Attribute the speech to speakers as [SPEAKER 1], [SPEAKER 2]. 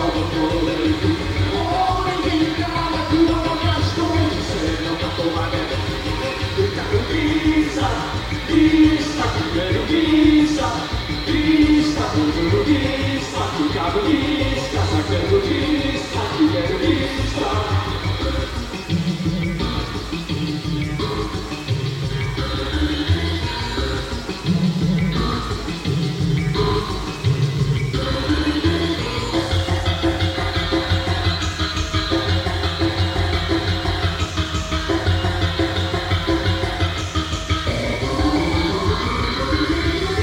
[SPEAKER 1] Holy Ghost.